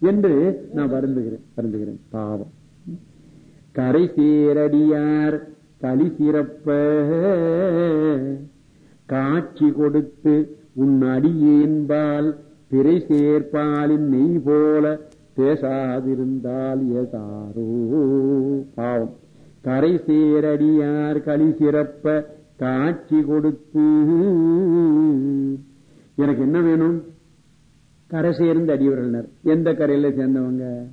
என்று நான் வருந்துகிறேன் வருந்துகிறேன். பாவம். கரை சேரடியார் களி சிறப்ப. காட்சி கொடுத்து உன் அடியேன்பால் பிறை சேர்ப்பாலின் நெய் போல பேசாதிருந்தால் ஏதாரோ பாவம். கரை சேரடியார் களி சிறப்ப காட்சி கொடுத்து எனக்கு என்ன வேணும்? கரை சேர்ந்த அடியவர்கள் எந்த கரையில சேர்ந்தவங்க?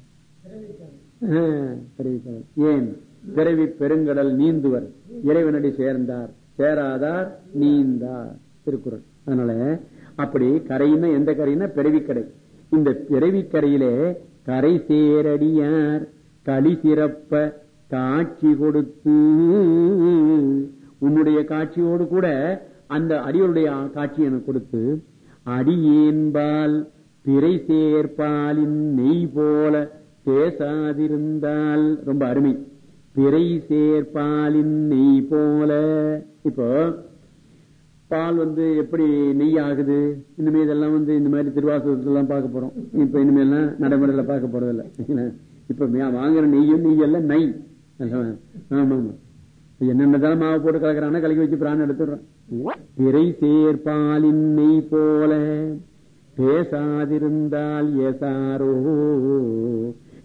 ஏன்? பிறவி பெருங்கடல் நீந்துவர். இறைவனடி சேர்ந்தார். சேராதார் நீந்தார். திருக்குறள். அதனால அப்படி கரையினா எந்த கரையினா பிறவிக்கடை. இந்த பிறவிக்கரையிலே கரை சேரடியார். களி சிறப்ப காட்சி கொடுத்து உன்னுடைய காட்சியோடு கூட அந்த அடியோருடைய காட்சி எனக்கு கொடுத்து அடியேன்பால் பிறை சேர்ப்பாலின் நெய் போல பேசாதிருந்தால் ரொம்ப அருமை. பிறை சேர்ப்பாலின் நெய் போல. இப்போ பால் வந்து எப்படி நெய் ஆகுது? இனிமே இதெல்லாம் வந்து இந்த மாதிரி திருவாசகத்தெல்லாம் பார்க்க போறோம். இப்ப இனிமேல்லாம் நடைமுறையில பார்க்க போறதில்ல. இப்ப வாங்குற நெய்யும் நெய் எல்லாம் நெய். ஆமா ஆமா என்னென்னதான் மாவு போட்டு கலக்கிறானா கலக்கி வச்சு பிராணம் எடுத்துடுறான். பிறை சேர்ப்பாலின் நெய் போல. பேசாதிருந்தால் ஏசாரோ.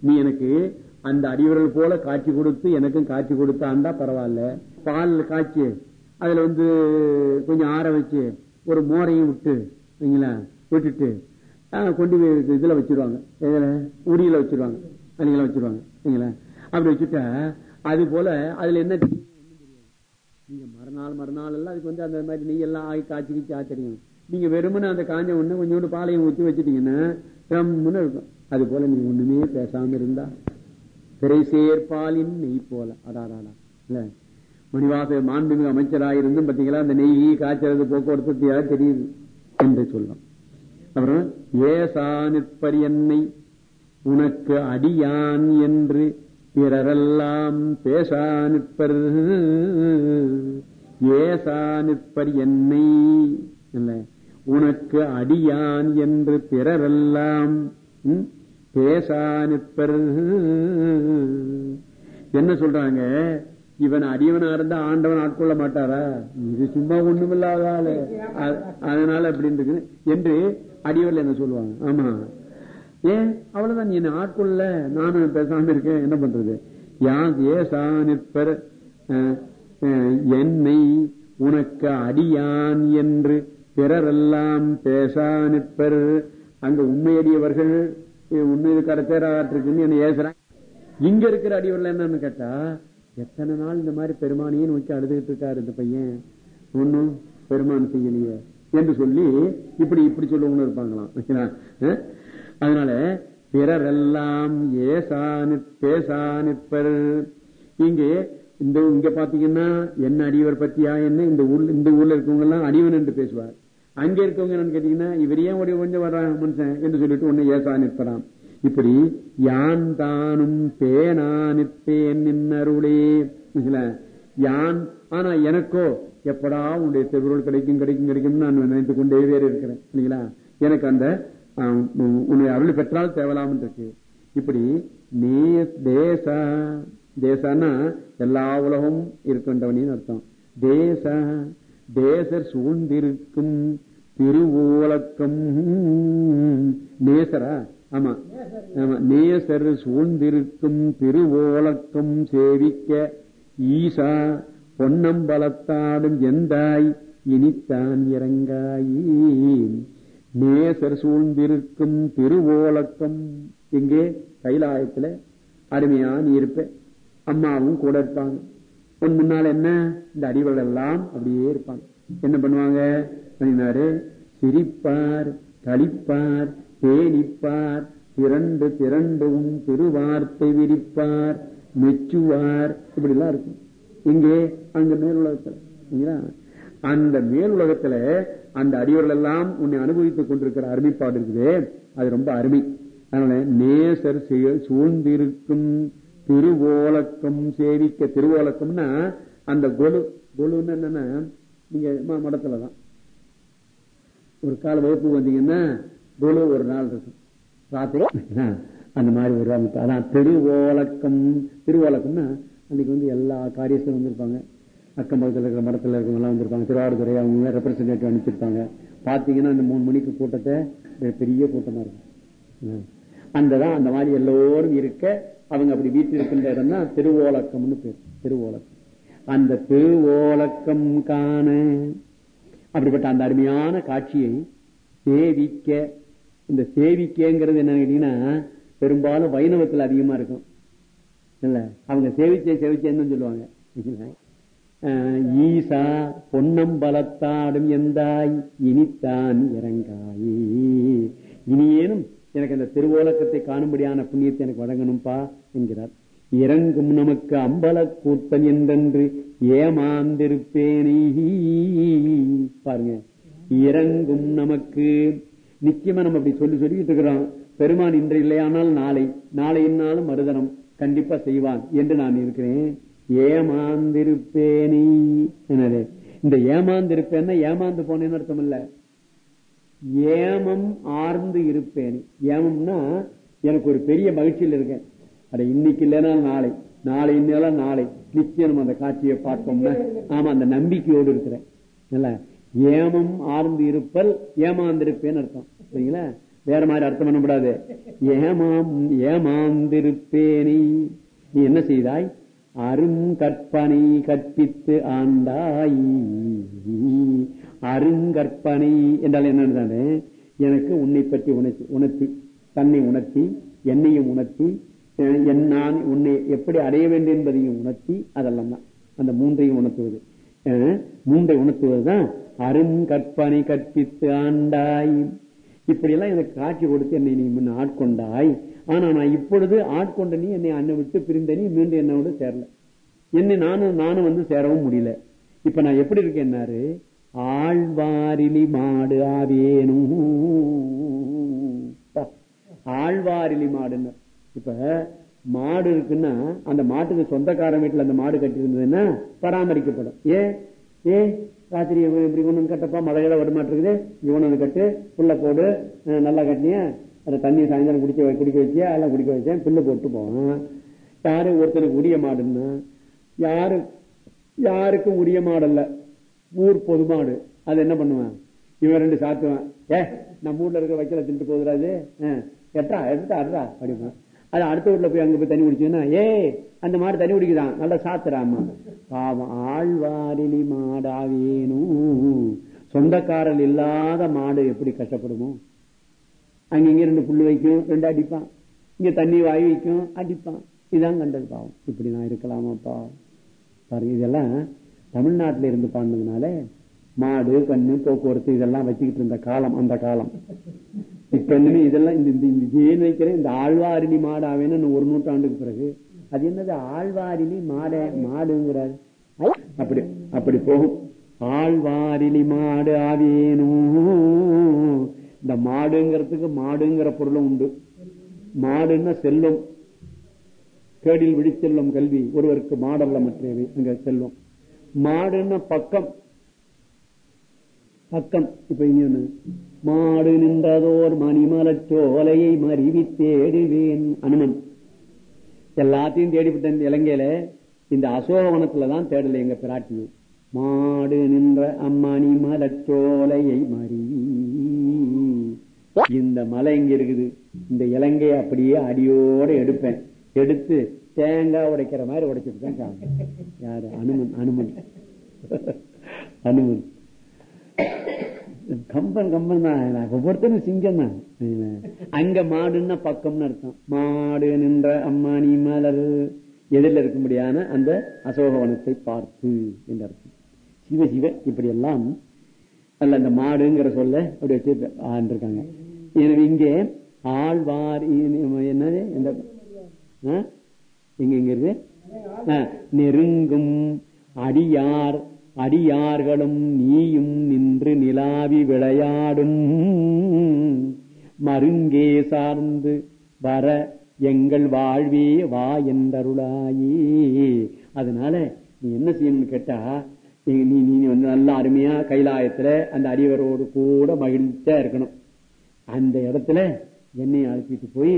நீ எனக்கு அந்த அடிவர்கள் போல காட்சி கொடுத்து எனக்கும் காட்சி கொடுத்தாண்டா பரவாயில்ல. பால் காய்ச்சி அதுல வந்து கொஞ்சம் ஆற வச்சு ஒரு மோரையும் விட்டு சரிங்களா? விட்டுட்டு கொண்டு போய் இதுல வச்சிருவாங்க. இதுல உரியில வச்சிருவாங்க. அன்னைக்கு வச்சிருவாங்க சரிங்களா? அப்படி வச்சுட்டா அது போல அதுல என்ன நீங்க மறுநாள் மறுநாள் எல்லாம் அதுக்கு வந்து அந்த மாதிரி நெய் எல்லாம் ஆகி காய்ச்சி கீச்சு ஆச்சரியம். நீங்க வெறுமனே அந்த காஞ்ச ஒண்ணு கொஞ்சோண்டு பாலையும் ஊற்றி வச்சுட்டீங்கன்னா கம்முன்னு இருக்கும். அது போல நீங்க ஒண்ணுமே பேசாம இருந்தா. திரை சேர்ப்பாலின் நெய் போல. அடாடாடா இல்ல? மணிவாச மாண்புமிகு அமைச்சராயிருந்தும் பாத்தீங்களா அந்த நெய் காய்ச்சறது போக்குவரத்து தெரியுது என்று சொல்லலாம் அப்புறம் ஏசா நிற்பர் என்னை? உனக்கு அடியான் என்று பிறரெல்லாம் பேசா நிற்பர். ஏசா நிற்பர் என்னை? இல்லை? உனக்கு அடியான் என்று பிறரெல்லாம் பேசா நிற்பர் என்ன சொல்றாங்க? இவன் அடியவனா இருந்தா ஆண்டவன் ஆட்கொள்ள மாட்டாரா? இது சும்மா ஒண்ணுமில்லாத ஆளு. அதனால அப்படின்னு இருக்கு. என்று அடியவர்கள் என்ன சொல்லுவாங்க? ஆமா. ஏன்? அவ்வளவுதான். நீ என்ன ஆட்கொள்ள? நானும் பேசாம இருக்கேன். என்ன பண்றது? யான் ஏசா நிற்பர் என்னை உனக்கு அடியான் என்று பிறரெல்லாம் பேசா நிற்பர் அங்க உண்மையடியவர்கள் உண்மை கரத்தேராற்றுக்குன்னு என்ன ஏசுறாங்க. இங்க இருக்கிற அடியவர்கள் என்னன்னு கேட்டா எத்தனை நாள் இந்த மாதிரி பெருமானியை நோக்கி அழுதுகிட்டு இருக்காரு இந்த பையன். ஒன்னும் பெருமான் செய்யலையே என்று சொல்லி இப்படி இப்படி சொல்லவங்க இருப்பாங்களாம். அதனால பிறரெல்லாம் ஏசா பேசா நிற்பர் இங்கே இந்த இங்க பாத்தீங்கன்னா என்ன அடியவர் பத்தியா என்ன? இந்த ஊர்ல இந்த ஊர்ல இருக்கவங்க எல்லாம் அடிவன் என்று பேசுவார். அங்க இருக்கவங்க என்னன்னு கேட்டீங்கன்னா இவர் ஏன் ஒரு கொஞ்சம் வர்றான் மனுஷன் என்று சொல்லிட்டு ஒண்ணு ஏசா நிற்பறான் இப்படி யான் தானும் பேனா நிற்பேன் நின்னருளே. யான் ஆனா எனக்கோ எப்படா உன்னுடைய திருவுருள் கிடைக்கும் கிடைக்கும் கிடைக்கும் நான் நினைத்து கொண்டே வேறு இருக்கிறேன். இல்லைங்களா? எனக்கு அந்த உன்னுடைய அருள் பெற்றால் தேவலாம் இருக்கு இப்படி நீ தேச தேசன்னா எல்லா உலகம் இருக்கின்றவனின் அர்த்தம். தேச தேசர் சூழ்ந்திருக்கும் திருவோலக்கம். நேசரா? ஆமா. ஆமா. நேசர் சூழ்ந்திருக்கும் திருவோலக்கம் சேவிக்க ஈசா பொன்னம்பலத்தாடும் எந்தாய்? இனித்தான் இறங்காயி நேசர் சூழ்ந்திருக்கும் திருவோலக்கம். இங்கே கைலாயத்துல. அருமையா நீ இருப்ப. அம்மாவும் கூட இருப்பாங்க. உன் முன்னால் என்ன? இந்த அடிவர்கள் எல்லாம் அப்படியே இருப்பாங்க. என்ன பண்ணுவாங்க? பண்ணினாரு? சிரிப்பார் கழிப்பார் தேனிப்பார் திரண்டு திரண்டும் திருவார்த்தை விரிப்பார் மெச்சுவார். இப்படி எல்லாம் இருக்கும். இங்கே அங்க மேல் உலகத்துல அந்த மேல் உலகத்துல அந்த அடிவர்கள் எல்லாம் உன்னை அனுபவித்துக் கொண்டிருக்கிற அருமைப்பாடு இருக்குது. அது ரொம்ப அருமை. அதனால நேசர் சூழ்ந்திருக்கும் திருவோலக்கம் சேவிக்க திருவோலக்கம்னா அந்த கொலு கொலுன்னு என்னன்னா நீங்க மடத்துலதான். ஒரு கால வகுப்பு வந்தீங்கன்னா கொலு ஒரு நாள் இருக்கும். ராத்திரி? அந்த மாதிரி ஒரு அதான் திருவோலக்கம். திருவோலக்கம்னா அன்னைக்கு வந்து எல்லா காரியத்திலும் வந்திருப்பாங்க. அக்கம் பக்கத்தில் இருக்கிற மடத்தில் இருக்கிறவங்கலாம் வந்திருப்பாங்க. திருவாரூரை அவங்க ரெப்ரசன்டேட்டிவ் அனுப்பிச்சிருப்பாங்க. பார்த்தீங்கன்னா இந்த மூணு மணிக்கு கூட்டத்தை பெரிய கூட்டமா இருக்கும். அந்த தான் அந்த மாதிரி எல்லோரும் இருக்க அவங்க அப்படி வீட்டில் இருக்கின்ற இடம்னா திருவோலக்கம்னு பேர். திருவோலக்கம். அந்த திருவோலக்கம் காண அப்படிப்பட்ட அந்த அருமையான காட்சியை சேவிக்க இந்த சேவிக்கங்கிறது என்ன கேட்டீங்கன்னா பெரும்பாலும் வைணவத்தில் அதிகமா இருக்கும். இல்ல அவங்க சேவிச்சே சேவிச்சேன்னு சொல்லுவாங்க. ஈசா பொன்னம்பலத்தாடும் எந்தாய் இனித்தான் இறங்காயே. இனியேனும் எனக்கு அந்த திருவோலக்கத்தை காணும்படியான புண்ணியத்தை எனக்கு வழங்கணும்பா என்கிறார். இறங்கும் நமக்கு அம்பல கூத்தன் என்றென்று ஏமாந்திருப்பேனி. பாருங்க. இறங்கும் நமக்கு. நிச்சயமா நம்ம அப்படி சொல்லி சொல்லிட்டு இருக்கிறோம். பெருமான் இன்று இல்லையானால் நாளை. நாளையினாலும் மறுதனம் கண்டிப்பா செய்வான் என்று நான் இருக்கிறேன். ஏமாந்திருப்பேனி. என்னது? இந்த ஏமாந்திருப்பேன்னா ஏமாந்து போனேன்னு அர்த்தம் இல்ல. ஏமம் ஆர்ந்து இருப்பேனி. ஏமம்னா எனக்கு ஒரு பெரிய மகிழ்ச்சியில் இருக்கேன். அட இன்னைக்கு இல்லைன்னா நாளை. நாளை மேல நாளை. நிச்சயம் அந்த காட்சியை பார்ப்போம்னா ஆமா அந்த நம்பிக்கையோடு இருக்கிறேன். ஏமம் ஆர்ந்து இருப்பல் ஏமாந்திருப்பேன்னு அர்த்தம். சரிங்களா வேற மாதிரி அர்த்தம் பண்ணக்கூடாது ஏமாம் ஏமாந்திருப்பேனி. நீ என்ன செய்தாய்? அரும் கற்பனை கற்பித்து ஆண்டாய். அருங்கற்பனை என்றால் என்னன்னு எனக்கு உன்னை பற்றி உணர்த்தி உணர்த்தி தன்னை உணர்த்தி என்னையும் உணர்த்தி என் நான் உன்னை எப்படி அடைய வேண்டும் என்பதையும் உணர்த்தி அதெல்லாம் தான். அந்த மூன்றையும் உணர்த்துவது. மூன்றை உணர்த்துவதுதான் அருங்கற்பனை கற்பித்து ஆண்டாய். இப்படி எல்லாம் எனக்கு காட்சி கொடுத்து என்னை நீ முன்ன ஆட்கொண்டாய். ஆனா நான் இப்பொழுது ஆட்கொண்ட நீ என்னை அண்ணை விட்டு பிரிந்த நீ மீண்டும் என்னோட சேரல. என்னை நானும் நானும் வந்து சேரவும் முடியல. இப்ப நான் எப்படி இருக்கேன்னாரு ஆழ்வாரிலி மாடு ஆவேனும். ஆழ்வாரிலி மாடுன்னு. இப்ப மாடு இருக்குன்னா அந்த மாட்டுக்கு சொந்தக்காரன் வீட்டுல அந்த மாடு கட்டி இருந்ததுன்னா பராமரிக்கப்படும். ஏ? ஏ? ராத்திரி இப்படி ஒண்ணு கட்டப்பா? மழையெல்லாம் வருமாட்டிருக்குது. இவனு கட்டு. புள்ள போடு. நல்லா கட்டினியா? அந்த தண்ணி சாயந்தரம் குடிக்க குடிக்க வச்சியா எல்லாம் குடிக்க வச்சேன். புல்லு போட்டு போவான். யாரு ஒருத்தனுக்கு உரிய மாடுன்னா யாரு யாருக்கும் உரிய மாடல்ல. ஊர் பொது மாடு. அது என்ன பண்ணுவேன்? இவன் ரெண்டு சாத்துவேன். ஏ நம்ம ஊர்ல இருக்க வைக்கல தின்ட்டு போகுதுராது எட்டா எடுத்தா அடுறா அப்படிமா அது அடுத்த வீட்டுல போய் அங்க போய் தண்ணி குடிச்சுன்னா ஏ அந்த மாடு தண்ணி குடிக்குதான். நல்லா சாத்துறாமா பாவம் ஆழ்வாரிலி மாடாவேனும் சொந்தக்காரல் இல்லாத மாடு எப்படி கஷ்டப்படுமோ? அங்க இங்க ரெண்டு புல் வைக்கும் ரெண்டு அடிப்பான். இங்க தண்ணி வாய் வைக்கும் அடிப்பான். இதான் கண்டது பாவம். இப்படி நான் இருக்கலாமாப்பா. பாருங்க இதெல்லாம் தமிழ்நாட்டுல இருந்து பாடினதுனால மாடு கண்ணு போக்குவரத்து இதெல்லாம் வச்சுக்கிட்டு இருந்த காலம் அந்த காலம். இப்ப என்னன்னு இதெல்லாம் இந்த ஏன் வைக்கிறேன் இந்த ஆழ்வாரிணி மாடு ஆவேன்னு ஒரு நூற்றாண்டுக்கு பிறகு அது என்னது? ஆழ்வாரிணி மாட மாடுங்கிறாரு. அப்படி அப்படி போகும். ஆழ்வாரிணி மாடு ஆவேனும் இந்த மாடுங்கிறதுக்கு மாடுங்கிற பொருளும் உண்டு. மாடுன்னா செல்லும் கேடில் விழிச்செல்லும் கல்வி. ஒருவருக்கு மாடல்ல மற்றவை அங்க செல்லும் மாடுன்னா பக்கம். பக்கம் இப்ப இங்க மாடு நின்றதோர் மணிமலச்சோலையை மறிவி தேடுவேன் அனுமன். எல்லாத்தையும் தேடிவிட்டேன் இலங்கையில இந்த அசோகவனத்துலதான் தேடல எங்க பிராட்டி மாடு நின்ற அம்மணி மலச்சோலையை மறிவி இந்த மலை இங்க இருக்குது. இந்த இலங்கையை அப்படியே அடியோட எடுப்பேன். எடுத்து தேங்காய் உடைக்கிற மாதிரி உடைச்சிட்டு தான் யாரு? அனுமன் அனுமன். அனுமன். கம்பன் கம்பன் தான் ஒவ்வொருத்தரும் சிங்கம் தான். அங்க மாடுன்னா பக்கம்னு அர்த்தம். மாடு நின்ற அம்மானி மலர். எதிரில் இருக்கும்படியான அந்த அசோகவனத்தை பார்த்து என்று அர்த்தம். சிவ சிவ இப்படி எல்லாம் அல்ல அந்த மாடுங்கிற சொல்ல அப்படி வச்சு இருக்காங்க எனவே இங்கே ஆழ்வார் என்னது? எந்த இங்க இங்க இருக்கு? நெருங்கும் அடியார் அடியார்களும் நீயும் நின்று நிலாவி விளையாடும். மருங்கே சார்ந்து வர எங்கள் வாழ்வே வா என்றருளாயே. அதனால நீ என்ன செய்யணும்னு கேட்டா நீ நீ வந்து நல்ல அருமையா கைலாயத்துல அந்த அடியவரோடு கூட மகிழ்ச்சியா இருக்கணும். அந்த இடத்துல என்னை அழைச்சிட்டு போய்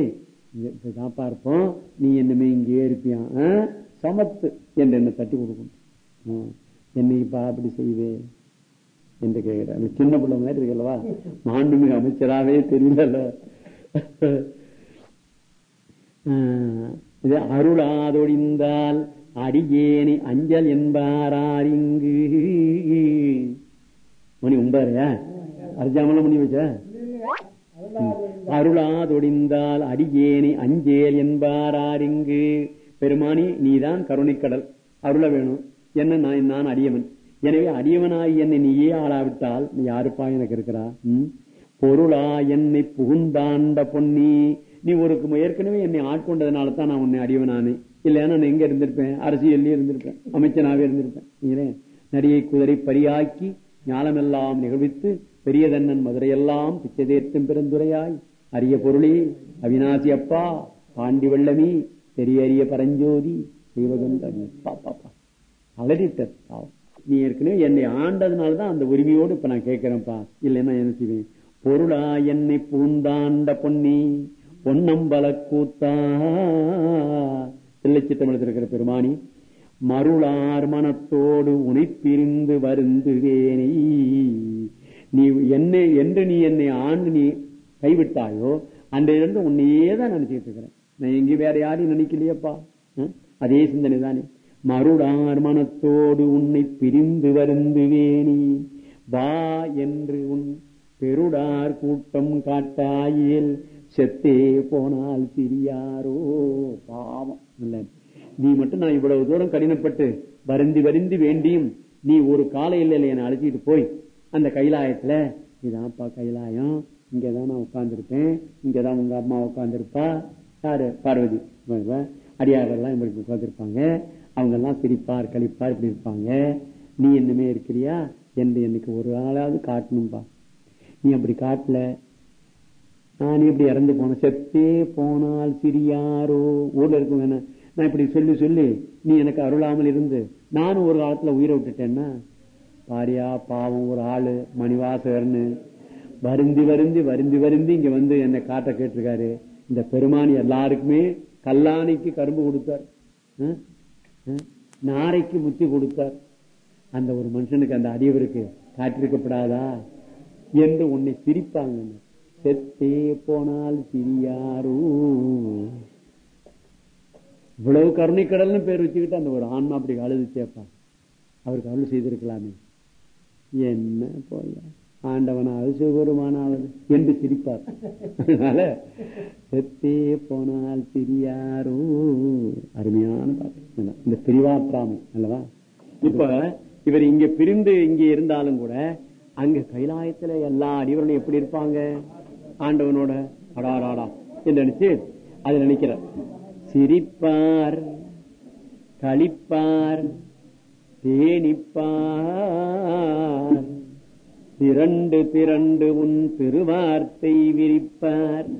தான் பார்ப்போம் நீ என்னமே இங்கே இருப்பியா? ஆ? சமத்து என்று என்ன தட்டி கொடுக்கணும். என்னைப்பா அப்படி செய்வே? என்று கேட்கிறார். சின்ன பிள்ளை மாதிரி இருக்கல்லவா மாண்புமிகு அமைச்சராகவே தெரியல இது அருளாதொழிந்தால் அடியேனி அஞ்சல் என்பாரார் மணி உண்டாரியா அர்ஜாமல மணி வச்ச? அருளாதொடிந்தால் அடியேனை அஞ்சேல் என்பாரார் பெருமானி நீதான் கருணைக்கடல் அருள வேணும். என்ன நான் நான் அடியவன். எனவே அடியவனாய் என்னை நீயே ஆளாவிட்டால் நீ யாருப்பா எனக்கு இருக்கிறா? பொருளா என்னை புகுந்தாண்ட பொன்னி. நீ ஒரு ஏற்கனவே என்னை ஆட்கொண்டதுனால தான் நான் உன்னை அடியவனானே. இல்லைன்னா நான் எங்க இருந்திருப்பேன்? அரசியல்லே இருந்திருப்பேன். அமைச்சனாவே இருந்திருப்பேன். நடிகை நரியை குதிரை பரியாக்கி ஞானமெல்லாம் நிகழ்வித்து பெரியதன்னன் மதுரையெல்லாம் பிச்சதேர்த்தும் பெருந்துரையாய். அரிய பொருளே அவிநாசி அப்பா பாண்டி வெள்ளமி பெரிய அரிய பரஞ்சோதி செய்வதென்று பாப்பா அலறிட்டார். நீ ஏற்கனவே என்னை ஆண்டதுனாலதான் அந்த உரிமையோடு இப்ப நான் கேட்கிறேன்ப்பா. இல்லைன்னா என்ன செய்வேன்? பொருளா என்னை பூந்தாண்ட பொன்னி பொன்னம்பல கூத்தா தில்லைச்சித்தமிழத்தில் இருக்கிற பெருமானி மருளார் மனத்தோடு உனை பிரிந்து வருந்துவேனை நீ என்னை என்று நீ என்னை ஆண்டு நீ கைவிட்டாயோ அன்றையிலிருந்து உன்னையே தான் நினைச்சிட்டு இருக்கிறேன். நான் எங்கேயும் வேற யாரையும் நினைக்கலையப்பா. அதே சிந்தனை தானே மருடார் மனத்தோடு உன்னை பிரிந்து வருந்துவேனி. வா என்று உன் பெருடார் கூட்டம் காட்டாயில் செத்தே போனால் சிரியாரோ பாவம் இல்லை. நீ மட்டும் நான் இவ்வளவு தூரம் கடினப்பட்டு வருந்தி வருந்தி வேண்டியும் நீ ஒரு காலையில் என்னை அழைச்சிட்டு போய் அந்த கைலாயத்துல இதான்ப்பா கைலாயம். இங்கதான் நான் உட்கார்ந்துருப்பேன். இங்கதான் உங்க அம்மா உட்கார்ந்துருப்பா. யாரு? பார்வதி. அடியாரெல்லாம் இப்படி உட்கார்ந்துருப்பாங்க. அவங்க எல்லாம் சிரிப்பார் கழிப்பார் இப்படி இருப்பாங்க. நீ என்னமே இருக்கிறியா? என்று எனக்கு ஒரு ஆளாவது காட்டணும்பா. நீ அப்படி காட்டல. நான் இப்படி இறந்து போன செத்தே போனால் சிரியாரோ ஊர்ல இருக்கும் வேணா நான் இப்படி சொல்லி சொல்லி. நீ எனக்கு அருளாமல் இருந்து. நானும் ஒரு காலத்துல உயிரை விட்டுட்டேன்னா? பாரியா பாவம் ஒரு ஆளு மணிவாசகர்னு. வருந்தி வருந்தி வருந்தி வருந்தி இங்க வந்து என்னை காட்ட கேட்டிருக்காரு. இந்த பெருமானி எல்லாருக்குமே கல்லாணிக்கு கரும்பு கொடுத்தார். ஆ? நாரைக்கு முத்தி கொடுத்தார். அந்த ஒரு மனுஷனுக்கு அந்த அறிவருக்கு காட்டிருக்கப்படாதா என்று உன்னை சிரிப்பாங்க. செத்தே போனால் சிரியாரோ இவ்வளவு கருணைக்கடல்னு பேர் வச்சுக்கிட்டு அந்த ஒரு ஆன்மா அப்படி அழுதுச்சேப்பா அவருக்கு அருள் செய்திருக்கலாமே. என்ன போய்? ஆண்டவனாவது சிவபெருமானாவது என்று சிரிப்பார். அதனால செத்தே போனால் சிரியாரோ அருமையான பாட்டு. இந்த பிரிவாற்றாமை அல்லவா? இப்ப இவர் இங்க பிரிந்து இங்க இருந்தாலும் கூட அங்க கைலாயத்துல எல்லா அடிவர்களும் எப்படி இருப்பாங்க? ஆண்டவனோட அடாராடா என்று நினைச்சு அதை நினைக்கிறார். சிரிப்பார் களிப்பார் தேனிப்பார் திரண்டு திரண்டு உன் திருவார்த்தை விரிப்பார்.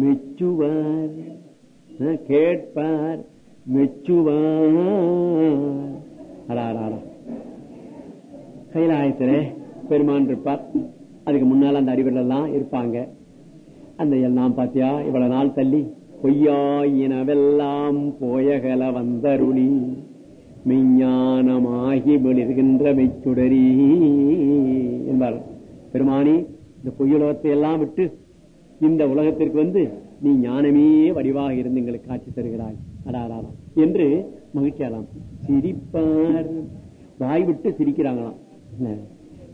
மெச்சுவார். கேட்பார். மெச்சுவார். கைலாயத்திலே பெருமான் இருப்பார். அதுக்கு முன்னால அந்த அறிவர்கள் எல்லாம் இருப்பாங்க. அந்த எல்லாம் பாத்தியா இவ்வளவு நாள் தள்ளி பொய்யாயினவெல்லாம் போயகல வந்தருளி. மெஞ்ஞானமாகி வெளிர்கின்ற மெச்சுடரி என்பார் பெருமானி இந்த பொய்யுலகத்தை எல்லாம் விட்டு இந்த உலகத்திற்கு வந்து நீ ஞானமே வடிவாக இருந்து எங்களுக்கு காட்சி தருகிறாய். அடாராம் என்று மகிழ்ச்சியாலாம் சிரிப்பார். வாய் விட்டு சிரிக்கிறாங்களாம். கழிப்பார்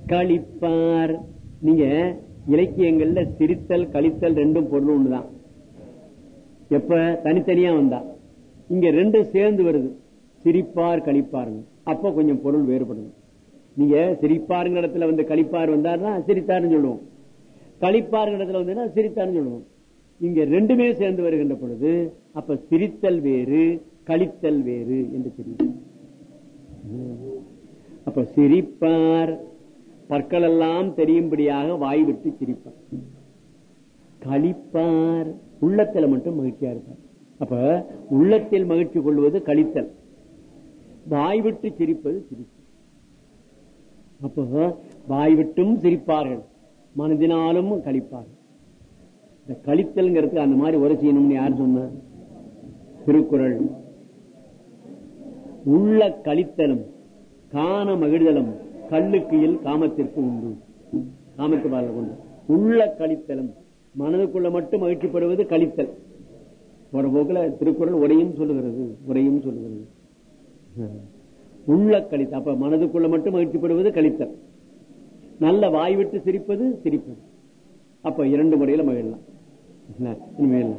களிப்பார். நீங்க இலக்கியங்கள்ல சிரித்தல் கழித்தல் ரெண்டும் பொருள் ஒண்ணுதான். எப்ப? தனித்தனியா வந்தா. இங்க ரெண்டும் சேர்ந்து வருது. சிரிப்பார் கழிப்பாருங்க அப்ப கொஞ்சம் பொருள் வேறுபடும். நீங்க சிரிப்பாருங்க இடத்துல வந்து கழிப்பார் வந்தாருன்னா சிரித்தாருன்னு சொல்லுவோம். கழிப்பாருங்க இடத்துல வந்தா சிரித்தாருன்னு சொல்லுவோம். இங்க ரெண்டுமே சேர்ந்து வருகின்ற பொழுது அப்ப சிரித்தல் வேறு கழித்தல் வேறு என்று தெரியும். அப்ப சிரிப்பார் பற்கள் எல்லாம் தெரியும்படியாக வாய் விட்டு சிரிப்பார். களிப்பார் உள்ளத்துல மட்டும் மகிழ்ச்சியா இருப்பார். அப்ப உள்ளத்தில் மகிழ்ச்சி கொள்வது கழித்தல். வாய் விட்டு சிரிப்பது சிரிப்பு. அப்போ வாய் விட்டும் சிரிப்பார்கள். மனதினாலும் கழிப்பார்கள் இந்த கழித்தல்ங்கிறதுக்கு அந்த மாதிரி உரை செய்யணும்னு யார் சொன்ன? திருக்குறள். உள்ள கழித்தலும் காண மகிழ்தலும் கல்லுக்கியில் காமத்திற்கு உண்டு. காமத்து பாடல கொண்டு. உள்ள கழித்தலும் மனதுக்குள்ள மட்டும் மகிழ்ச்சிப்படுவது கழித்தல் போற போக்குல திருக்குறள் உரையும் சொல்லுகிறது உரையும் சொல்லுகிறது. உள்ள கழித்த அப்ப மனதுக்குள்ள மட்டும் மகிழ்ச்சிப்படுவது கழித்தல். நல்ல வாய் விட்டு சிரிப்பது சிரிப்பது. அப்ப இரண்டு முறையில மகிழலாம். இனிமேல்.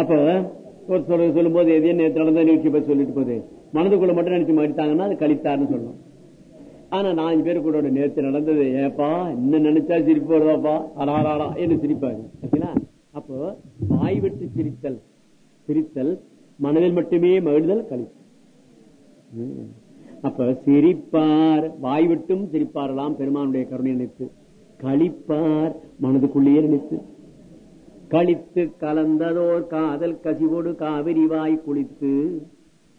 அப்ப ஒரு சொல்ல சொல்லும் போது எதையும் நேற்று நடந்த நிகழ்ச்சி பத்தி சொல்லிட்டு போகுது மனதுக்குள்ள மட்டும் நினைச்சு மகிழ்த்தாங்கன்னா அது கழித்தார்னு சொல்லணும் ஆனா நாலு பேரு கூட நேற்று நடந்தது ஏப்பா இன்னும் நினைச்சா சிரிப்பு வருதாப்பா அடாராடா என்று சிரிப்பாரு. அப்போ வாய் விட்டு சிரித்தல் சிரித்தல் மனதில் மட்டுமே மகிழ்தல் கழித்தல். அப்ப சிரிப்பார் வாய் விட்டும் சிரிப்பாரலாம் பெருமானுடைய கருணை நினைத்து. கழிப்பார் மனதுக்குள்ளேயே நினைத்து. கழித்து கலந்ததோர் காதல் கசிவோடு காவிரி வாய் குளித்து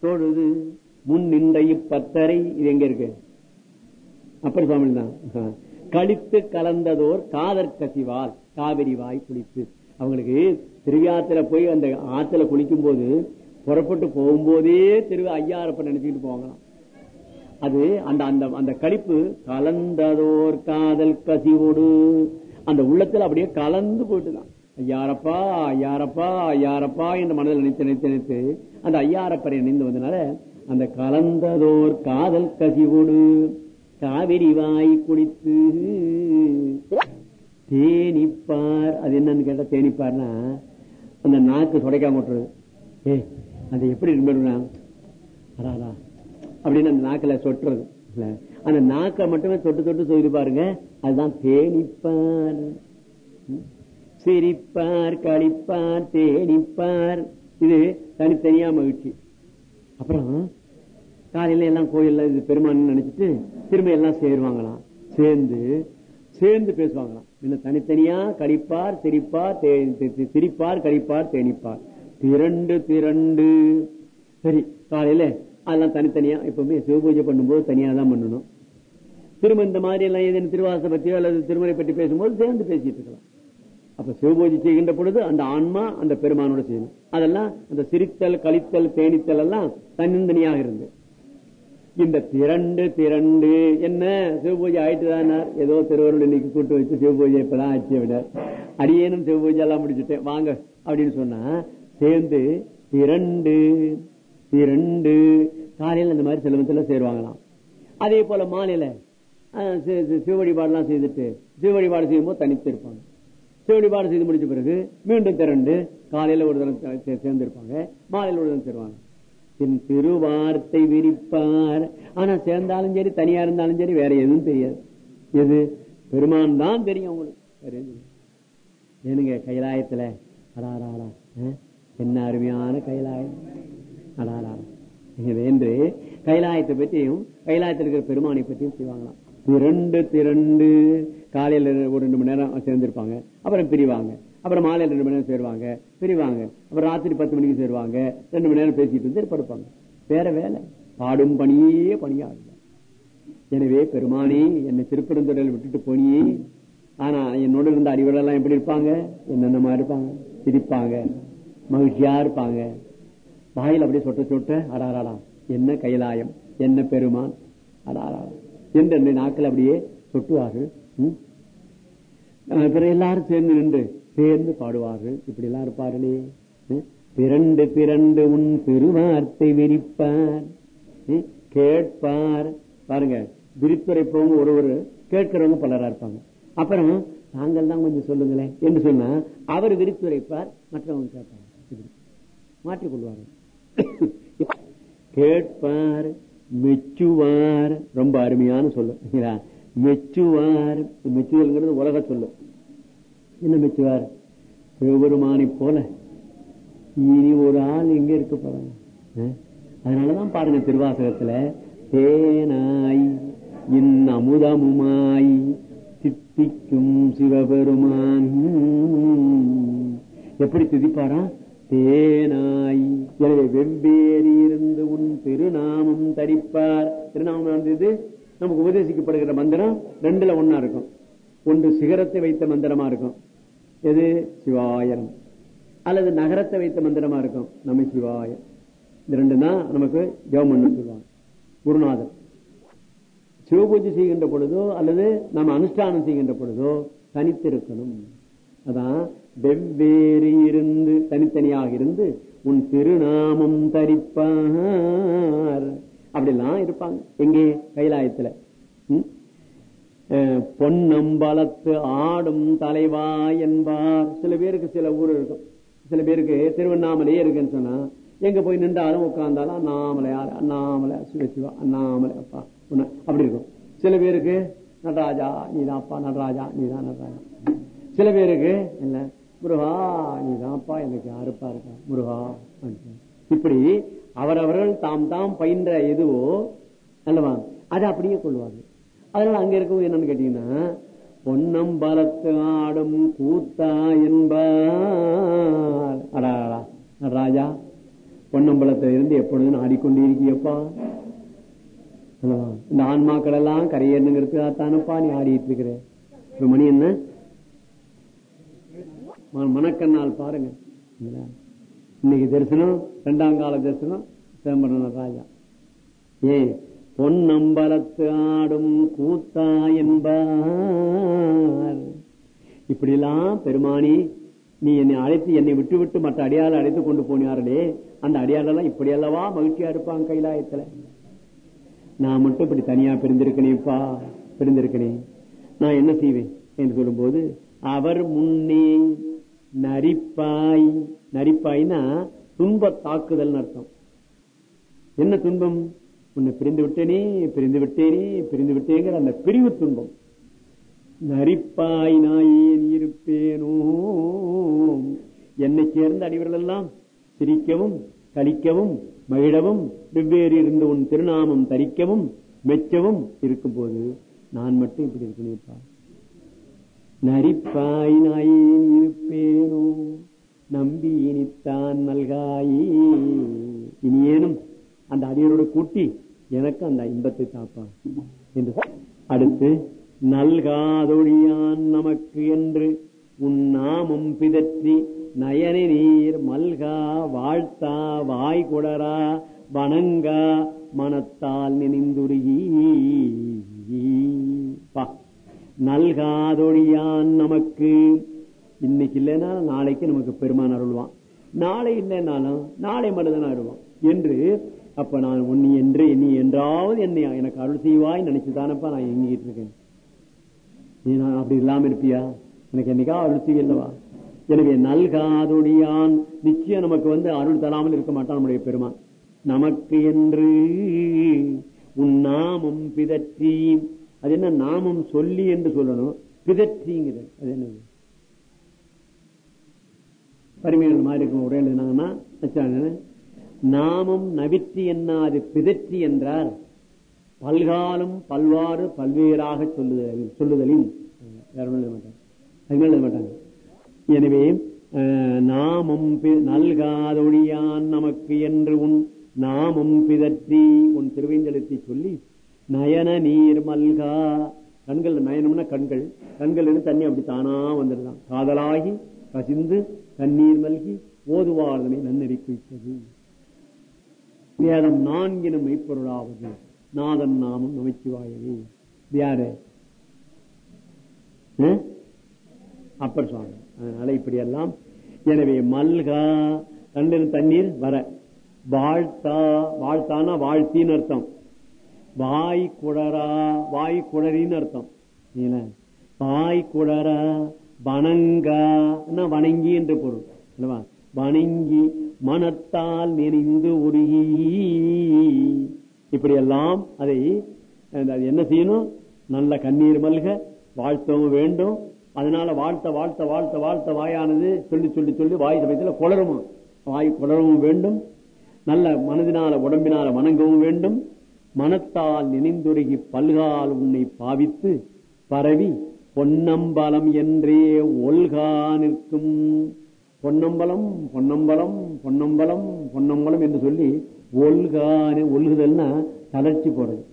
தொழுது முன் நின்ற இப்பத்தரை இது எங்க இருக்கு? அப்படி சுவாமி தான் கழித்து கலந்ததோர் காதல் கசிவால் காவிரி வாய் குளித்து. அவங்களுக்கு திருவிழாத்துல போய் அந்த ஆத்துல குளிக்கும் போது புறப்பட்டு போகும்போதே திரு ஐயாரப்ப நினைச்சுக்கிட்டு போவாங்களாம் அது அந்த அந்த அந்த கழிப்பு கலந்ததோர் காதல் கசிவோடு. அந்த உள்ளத்துல அப்படியே கலந்து போயிட்டுதான். ஐயாரப்பா ஐயாரப்பா ஐயாரப்பா என்று மனதில் நினைத்து நினைத்து நினைத்து அந்த ஐயாரப்பரை நினைந்து வந்தனால அந்த கலந்ததோர் காதல் கசிவோடு காவிரி வாய் குடித்து தேனிப்பார். அது என்னன்னு கேட்டா தேனிப்பார்னா அந்த நாக்கு சுடைக்காம விட்டுறது ஏ அது எப்படி இருந்துடுனா அப்படின்னு அந்த நாக்கில சொட்டுறது. அந்த நாக்கை மட்டுமே தொட்டு தொட்டு சொல்லி பாருங்க. அதுதான் தேனிப்பார். சிரிப்பார் கழிப்பார் தேனிப்பார். இது தனித்தனியா மகிழ்ச்சி. அப்புறம் காலையில எல்லாம் கோயில்ல இது பெருமான் நினைச்சிட்டு திரும்ப எல்லாம் சேருவாங்களாம். சேர்ந்து சேர்ந்து பேசுவாங்களாம். என்ன தனித்தனியா கழிப்பார் சிரிப்பார் சிரிப்பார் கழிப்பார் தேனிப்பார். திரண்டு திரண்டு. சரி காலையில அதெல்லாம் தனித்தனியா எப்பவுமே சிவபூஜை பண்ணும்போது தனியா தான் பண்ணணும். திரும்ப இந்த மாதிரி எல்லாம் ஏதேனும் திருவாச பற்றியோ அல்லது திருமலை பற்றி பேசும்போது சேர்ந்து பேசிட்டு இருக்கலாம். அப்ப சிவபூஜை செய்கின்ற பொழுது அந்த ஆன்மா அந்த பெருமானோட செய்யணும். அதெல்லாம் அந்த சிரித்தல் கழித்தல் தேனித்தல் எல்லாம் தனித்தனியாக இருந்து. இந்த திரண்டு திரண்டு என்ன சிவபூஜை ஆயிட்டுதானார் ஏதோ திருவருள் இன்னைக்கு கூட்டு வச்சு சிவபூஜை இப்பதான் ஆச்சு விட. அடியேனும் சிவபூஜை எல்லாம் முடிச்சுட்டேன் வாங்க அப்படின்னு சொன்னா சேர்ந்து திரண்டு திரண்டு காலையில் அந்த மாதிரி செலவத்துல சேருவாங்களாம். அதே போல மாலையில சிவ வழிபாடுலாம் செய்துட்டு சிவ வழிபாடு செய்யும் போது தனித்து இருப்பாங்க. சிவ வழிபாடு செய்து முடிச்ச பிறகு மீண்டும் திரண்டு காலையில ஒரு தரம் சேர்ந்து இருப்பாங்க மாலையில ஒரு தரம் சேருவாங்க. என் திருவார்த்தை விரிப்பார். ஆனா சேர்ந்தாலும் சரி தனியா இருந்தாலும் சரி வேற எதுவும் தெரியாது. எது? பெருமான் தான் தெரியும் உங்களுக்கு ஏனுங்க கைலாயத்துல? அடா அடா அடா என்ன அருமையான கைலாயம்? அடாரா என்று கைலாயத்தை பற்றியும் கைலாயத்தில் இருக்கிற பெருமானை பற்றியும் செய்வாங்களாம் திரண்டு திரண்டு காலையில ஒரு ரெண்டு மணி நேரம் சேர்ந்திருப்பாங்க அப்புறம் பிரிவாங்க. அப்புறம் மாலையில் ரெண்டு மணி நேரம் சேருவாங்க பிரிவாங்க. அப்புறம் ராத்திரி பத்து மணிக்கு சேருவாங்க ரெண்டு மணி நேரம் பேசிட்டு இருந்து படுப்பாங்க. வேற வேலை. பாடும் பணியே பணியாடு எனவே பெருமானே என்னை திருப்பெருந்துறையில் விட்டுட்டு போனியே. ஆனா என்னோட இருந்த அறிவுகள் எப்படி இருப்பாங்க? என்னென்ன மாதிரி இருப்பாங்க? சிரிப்பாங்க. மகிழ்ச்சியா இருப்பாங்க? வாயில் அப்படியே சொட்ட சொட்ட அடாராடா என்ன கைலாயம் என்ன பெருமான் அடாராடா என்று நாக்கள் அப்படியே சொட்டுவார்கள். பிறகு எல்லாரும் சேர்ந்து நின்று சேர்ந்து பாடுவார்கள். இப்படி எல்லாம் இருப்பார்களே பிறண்டு பிறண்டு உன் திருவார்த்தை விரிப்பார். கேட்பார். பாருங்க விரித்துரைப்பவங்க ஒருவர் கேட்கிறவங்க பலரா இருப்பாங்க. அப்புறம் நாங்கள் தான் கொஞ்சம் சொல்லுங்களேன் என்று சொன்னா அவர் விரித்துரைப்பார் மற்றவங்க கேட்பாங்க. மாற்றிக் கொள்வார்கள் கேட்பார் மெச்சுவார். ரொம்ப அருமையான சொல்லு. மெச்சுவார். மெச்சுதல்ங்கிறது உலக சொல்லு. என்ன மெச்சுவார்? சிவபெருமானை போல. இனி ஒரு ஆள் எங்க இருக்க போறாங்க. அதனாலதான் பாருங்க திருவாசகத்துல தேனாய் இன் அமுதமுமாய் தித்திக்கும் சிவபெருமான். எப்படி திதிப்பாரா தேனாய். எனவே வெவ்வேறி இருந்து உன் திருநாமம் தரிப்பார். திருநாமம் இது நமக்கு உபதேசிக்கப்படுகிற மந்திரம் ரெண்டுல ஒன்னா இருக்கும். ஒன்று சிகரத்தை வைத்த மந்திரமா இருக்கும். எது? சிவாயம். அல்லது நகரத்தை வைத்த மந்திரமா இருக்கும். நம்ம சிவாயம். இந்த ரெண்டு தான் நமக்கு ஜெவமன்னு சொல்லுவாங்க. குருநாதர். சிவபூஜை செய்கின்ற பொழுதோ அல்லது நம்ம அனுஷ்டானம் செய்கின்ற பொழுதோ தனித்திருக்கணும். அதான் வெவ்வேறு இருந்து தனித்தனியாக இருந்து உன் திருநாமம் தரிப்பார். அப்படிலாம் இருப்பாங்க. எங்கே? கைலாயத்துல. ம்? அஹ், பொன்னம்பலத்து ஆடும் தலைவா என்பார். சில பேருக்கு சில ஊர் இருக்கும். சில பேருக்கு திருவண்ணாமலையே இருக்குன்னு சொன்னா எங்க போய் நின்றாலும் உட்கார்ந்தாலும் அண்ணாமலை யார்? அண்ணாமலை சிவசிவா அண்ணாமலை அப்பா அப்படி இருக்கும். சில பேருக்கு நடராஜா நீதான் அப்பா நடராஜா நீதான் நடராஜா. சில பேருக்கு இல்ல முருகா நீதான்ப்பா எனக்கு யாருப்பா இருக்கா? முருகா இப்படி அவரவர்கள் தாம் தாம் பயின்ற எதுவோ அல்லவா? அதை அப்படியே கொள்வார்கள். அதனால அங்க இருக்கவும் என்னன்னு கேட்டீங்கன்னா பொன்னம்பலத்து ஆடும் கூத்தா என்பார். ராஜா அடா, பொன்னம்பலத்துல இருந்து எப்பொழுதும் ஆடிக்கொண்டிருக்கியப்பா இந்த ஆன்மாக்கள் எல்லாம் கரையேறணுங்கிறதுக்காகத்தானப்பா நீ ஆடிட்டு இருக்கிற? மணி என்ன? மணக்கண்ணால் பாருங்க. இன்னைக்கு தரிசனம் இரண்டாம் கால தரிசனம் சிதம்பரம் ராஜா. ஏ பொன்னம்பலத்து ஆடும் கூத்தா என்பார். இப்படிலாம் பெருமானி நீ என்னை அழைத்து என்னை விட்டு விட்டு மற்ற அடியாளை அழைத்து கொண்டு போனியார்களே அந்த அடியாளெல்லாம் இப்படி அல்லவா மகிழ்ச்சியா இருப்பாங்க கைலாயத்துல? நான் மட்டும் இப்படி தனியா பிரிந்திருக்கனேப்பா பிரிந்திருக்கனே. நான் என்ன செய்வேன்? என்று சொல்லும்போது அவர் முன்னே நரிப்பாய். நரிப்பாய்னா துன்ப தாக்குதல் அர்த்தம். என்ன துன்பம்? உன்னை பிரிந்து விட்டேனே பிரிந்து விட்டேனே பிரிந்து விட்டேங்கிற அந்த பிரிவு துன்பம். நரிப்பாய் நாயேன் இருப்பேனோ? என்னை சேர்ந்த அடிவர்கள் எல்லாம் சிரிக்கவும் கழிக்கவும் மகிழவும் வெவ்வேறு இருந்து உன் திருநாமம் தரிக்கவும் மெச்சவும் இருக்கும்போது நான் மட்டும் இப்படி இருக்கணும் நரிப்பாய் நாயேன் இருப்பேனோ? நம்பி இனித்தான் நல்காயே. இனியேனும் அந்த அடியரோட கூட்டி எனக்கு அந்த இன்பத்தை தாப்பான் என்று அடுத்து நல்காதொழியான் நமக்கு என்று உன் நாமம் பிதற்றி நயன நீர் மல்கா வாழ்த்தா வாய் குடரா வணங்கா மனத்தால் நினைந்துருகி நல்காதொழியான் நமக்கு. இன்னைக்கு இல்லைன்னா நாளைக்கு நமக்கு பெருமான் அருள்வான். நாளை இல்லைன்னாலும் நாளை மனிதன் அருள்வான். என்று அப்ப நான் உன்னை என்று நீ என்றாவது என்னை எனக்கு அருள் செய்வாய் நினைச்சுதானப்பா நான் எங்கிட்டு இருக்கேன். நீ நான் அப்படி இல்லாம இருப்பியா? எனக்கு என்னைக்கா அருள் செய்யலவா எனவே நல்காதொடியான் நிச்சயம் நமக்கு வந்து அருள் தராமல் இருக்க மாட்டான் நம்முடைய பெருமான். நமக்கு என்று உன் நாமம் பிதற்றி அது என்ன நாமம் சொல்லி என்று சொல்லணும். பிதற்றிங்கிறது. அது என்னது? பரிமையான மாதிரி இருக்கும். உரை எழுதினாங்கன்னா நாமம் நவிற்றி என்னாது பிதற்றி என்றார். பல்காலும் பல்வாறு பல்வேறாக சொல்லுதல் சொல்லுதலின். எழுத மாட்டாங்க. எனவே நாமம் பி- நல்காதொழியான் நமக்கு என்று உன் நாமம் பிதற்றி உன் திருவைந்தெழுத்தை சொல்லி நயன நீர் மல்கா. கண்கள் நயனம்னா கண்கள். கண்கள் இருந்து தண்ணி அப்படி தானா வந்துடுதான். காதலாகி கசிந்து தண்ணீர் மல்கி ஓதுவார்தனை நன்னறி குவித்தது வேதம் நான்கினும் மெய்ப்பொருளாவது. நாதன் நாமம் நமச்சிவாயவே. யாரு? அப்பர் சுவாமி. அதனால இப்படி எல்லாம் எனவே மல்கா கண்ணில் தண்ணீர் வர. வாழ்த்தா வாழ்த்தானா வாழ்த்தின்னு அர்த்தம். வாய் குடரா வாய் குடரின்னு அர்த்தம். வாய் குடரா வணங்கா என்ன வணங்கி என்று பொருள். அல்லவா? வணங்கி மனத்தால் நெறிந்து உருகி. இப்படி எல்லாம் அதை அது என்ன செய்யணும்? நல்ல கண்ணீர் மல்க வாழ்த்தவும் வேண்டும். அதனால வாழ்த்த வாழ்த்த வாழ்த்த வாழ்த்த வாயானது சொல்லி சொல்லி சொல்லி வாய் சமயத்தில் குளருமா வாய் குளரவும் வேண்டும். நல்ல மனதினால உடம்பினால வணங்கவும் வேண்டும். மனத்தால் நினைந்துருகி பல்கால் உன்னை பாவித்து பரவி பொன்னம்பலம் என்றே ஒல்கா நிற்கும். பொன்னம்பலம் பொன்னம்பலம் பொன்னம்பலம் பொன்னம்பலம் என்று சொல்லி ஒல்கான ஒல்குதல்னா தளர்ச்சி போறது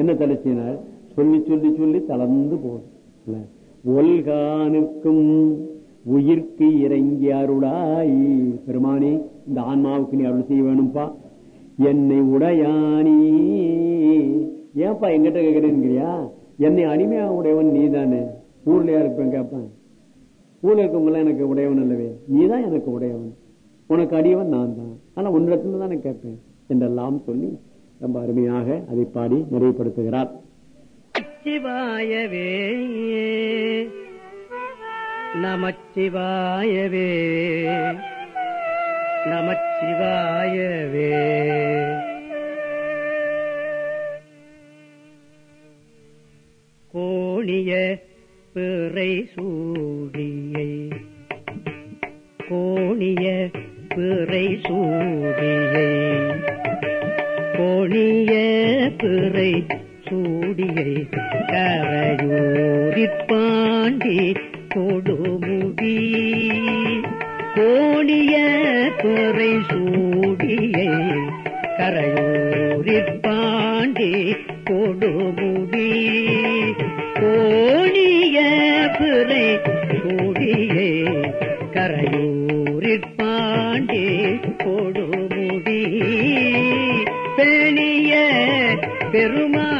என்ன தளர்ச்சினால் சொல்லி சொல்லி சொல்லி தளர்ந்து போகுது. ஒல்கா நிற்கும். உயிர்க்கு இறங்கி அருளாய். பெருமானே இந்த ஆன்மாவுக்கு நீ அருள் செய்ய வேணும்பா. என்னை உடையானி. ஏன்பா எங்கிட்ட கேட்கிறேன்ங்கிறியா என்னை அடிமையா உடையவன் நீ தானே ஊர்லயா இருப்பேன் கேட்பேன். ஊர்ல இருக்கவங்க எனக்கு உடையவன் அல்லவே. நீதான் எனக்கு உடையவன். உனக்கு அடியவன் நான் தான். ஆனா உன்னிடத்துல தான் கேட்பேன். என்றெல்லாம் சொல்லி ரொம்ப அருமையாக அதை பாடி நிறைவுபடுத்துகிறார். நமச்சிவாயவே. நமச்சிவாயவே. நமச்சிவாயவே. கோணிய பிறை சூடியை கோணிய பிறை சூடியை கோணிய பிறை சூடியை கரையூரிப்பாண்டி கொடுமுடி கோணிய பிறை சூடியை கரையூரிப்பாண்டி கொடுமுடி. கோணிய பிறை சூடியை கரையூரிப்பாண்டி கொடுமுடி. பெரிய பெருமா